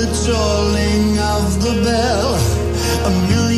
the tolling of the bell?